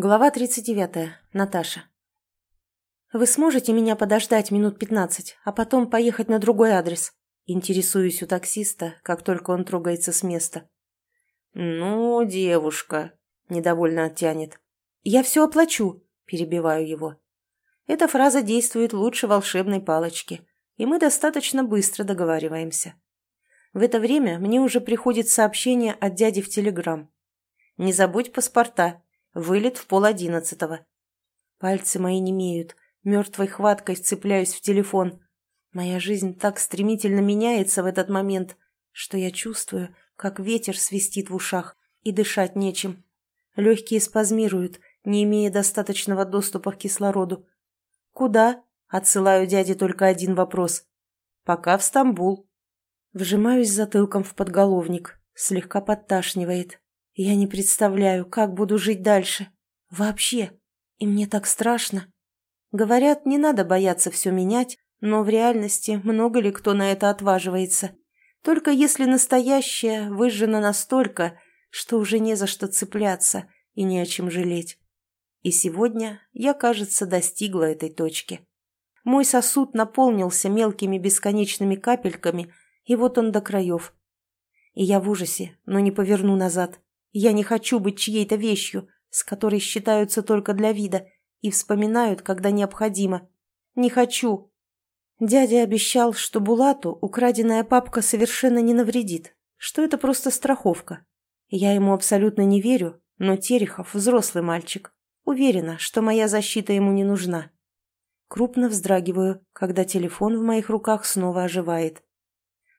Глава 39. Наташа. «Вы сможете меня подождать минут пятнадцать, а потом поехать на другой адрес?» Интересуюсь у таксиста, как только он трогается с места. «Ну, девушка», — недовольно оттянет. «Я все оплачу», — перебиваю его. Эта фраза действует лучше волшебной палочки, и мы достаточно быстро договариваемся. В это время мне уже приходит сообщение от дяди в Телеграм. «Не забудь паспорта», Вылет в пол одиннадцатого. Пальцы мои немеют, мертвой хваткой вцепляюсь в телефон. Моя жизнь так стремительно меняется в этот момент, что я чувствую, как ветер свистит в ушах, и дышать нечем. Легкие спазмируют, не имея достаточного доступа к кислороду. «Куда?» — отсылаю дяде только один вопрос. «Пока в Стамбул». Вжимаюсь затылком в подголовник, слегка подташнивает. Я не представляю, как буду жить дальше. Вообще. И мне так страшно. Говорят, не надо бояться все менять, но в реальности много ли кто на это отваживается. Только если настоящее выжжено настолько, что уже не за что цепляться и не о чем жалеть. И сегодня я, кажется, достигла этой точки. Мой сосуд наполнился мелкими бесконечными капельками, и вот он до краев. И я в ужасе, но не поверну назад. Я не хочу быть чьей-то вещью, с которой считаются только для вида и вспоминают, когда необходимо. Не хочу. Дядя обещал, что Булату украденная папка совершенно не навредит, что это просто страховка. Я ему абсолютно не верю, но Терехов взрослый мальчик. Уверена, что моя защита ему не нужна. Крупно вздрагиваю, когда телефон в моих руках снова оживает.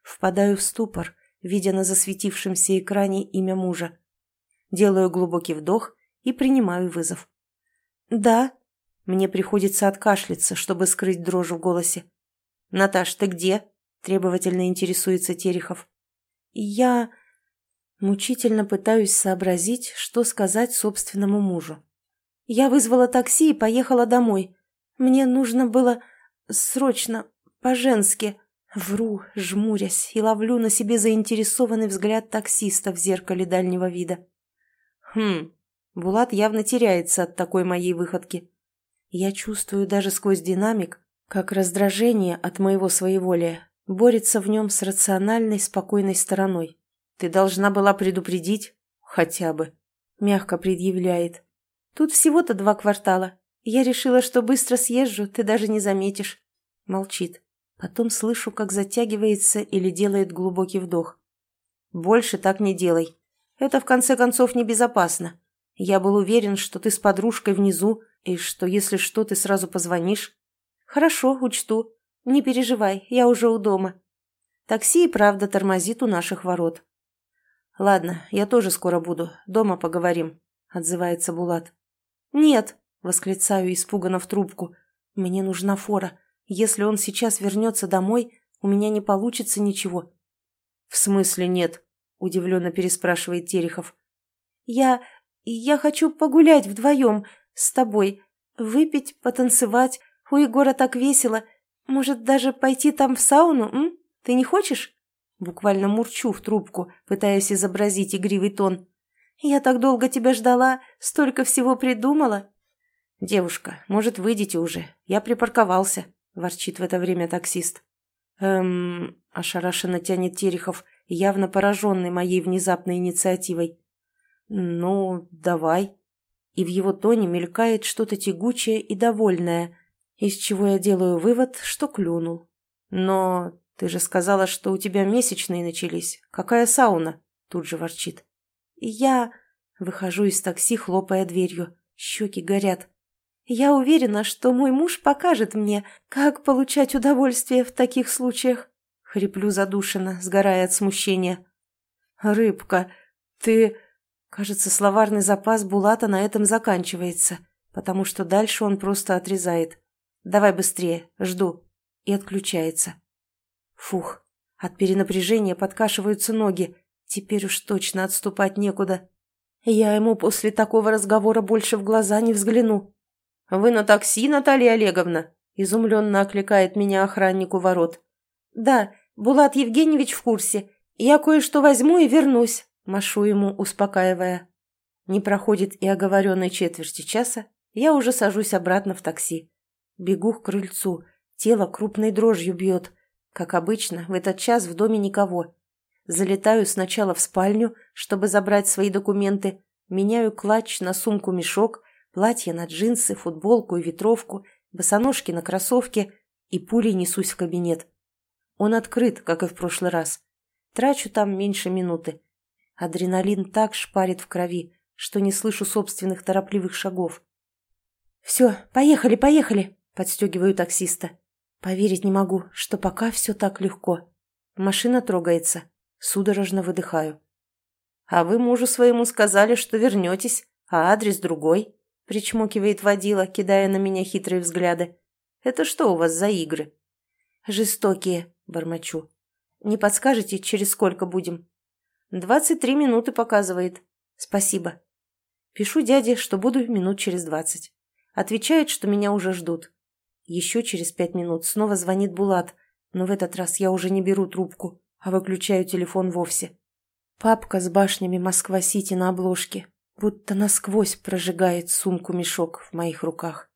Впадаю в ступор, видя на засветившемся экране имя мужа. Делаю глубокий вдох и принимаю вызов. «Да». Мне приходится откашляться, чтобы скрыть дрожь в голосе. «Наташ, ты где?» – требовательно интересуется Терехов. «Я...» Мучительно пытаюсь сообразить, что сказать собственному мужу. «Я вызвала такси и поехала домой. Мне нужно было срочно, по-женски...» Вру, жмурясь, и ловлю на себе заинтересованный взгляд таксиста в зеркале дальнего вида. Хм, Булат явно теряется от такой моей выходки. Я чувствую даже сквозь динамик, как раздражение от моего своеволия борется в нем с рациональной, спокойной стороной. Ты должна была предупредить, хотя бы, мягко предъявляет. Тут всего-то два квартала. Я решила, что быстро съезжу, ты даже не заметишь. Молчит. Потом слышу, как затягивается или делает глубокий вдох. Больше так не делай. Это, в конце концов, небезопасно. Я был уверен, что ты с подружкой внизу, и что, если что, ты сразу позвонишь. Хорошо, учту. Не переживай, я уже у дома. Такси и правда тормозит у наших ворот. Ладно, я тоже скоро буду. Дома поговорим, отзывается Булат. Нет, восклицаю испуганно в трубку. Мне нужна фора. Если он сейчас вернется домой, у меня не получится ничего. В смысле нет? – удивленно переспрашивает Терехов. «Я... я хочу погулять вдвоем с тобой, выпить, потанцевать. У Егора так весело. Может, даже пойти там в сауну, м? Ты не хочешь?» Буквально мурчу в трубку, пытаясь изобразить игривый тон. «Я так долго тебя ждала, столько всего придумала». «Девушка, может, выйдете уже? Я припарковался», – ворчит в это время таксист. «Эм...» – ошарашенно тянет Терехов – явно пораженный моей внезапной инициативой. «Ну, давай». И в его тоне мелькает что-то тягучее и довольное, из чего я делаю вывод, что клюнул. «Но ты же сказала, что у тебя месячные начались. Какая сауна?» Тут же ворчит. «Я...» Выхожу из такси, хлопая дверью. Щеки горят. «Я уверена, что мой муж покажет мне, как получать удовольствие в таких случаях». Хриплю задушенно, сгорая от смущения. «Рыбка, ты...» Кажется, словарный запас Булата на этом заканчивается, потому что дальше он просто отрезает. «Давай быстрее, жду». И отключается. Фух, от перенапряжения подкашиваются ноги. Теперь уж точно отступать некуда. Я ему после такого разговора больше в глаза не взгляну. «Вы на такси, Наталья Олеговна?» Изумленно окликает меня охранник у ворот. «Да, Булат Евгеньевич в курсе. Я кое-что возьму и вернусь», – машу ему, успокаивая. Не проходит и оговоренной четверти часа, я уже сажусь обратно в такси. Бегу к крыльцу, тело крупной дрожью бьет. Как обычно, в этот час в доме никого. Залетаю сначала в спальню, чтобы забрать свои документы, меняю клатч на сумку-мешок, платье на джинсы, футболку и ветровку, босоножки на кроссовки и пулей несусь в кабинет. Он открыт, как и в прошлый раз. Трачу там меньше минуты. Адреналин так шпарит в крови, что не слышу собственных торопливых шагов. «Все, поехали, поехали!» – подстегиваю таксиста. Поверить не могу, что пока все так легко. Машина трогается. Судорожно выдыхаю. «А вы мужу своему сказали, что вернетесь, а адрес другой», – причмокивает водила, кидая на меня хитрые взгляды. «Это что у вас за игры?» «Жестокие», – бормочу. «Не подскажете, через сколько будем?» «Двадцать три минуты показывает. Спасибо». Пишу дяде, что буду минут через двадцать. Отвечает, что меня уже ждут. Еще через пять минут снова звонит Булат, но в этот раз я уже не беру трубку, а выключаю телефон вовсе. Папка с башнями Москва-Сити на обложке, будто насквозь прожигает сумку-мешок в моих руках.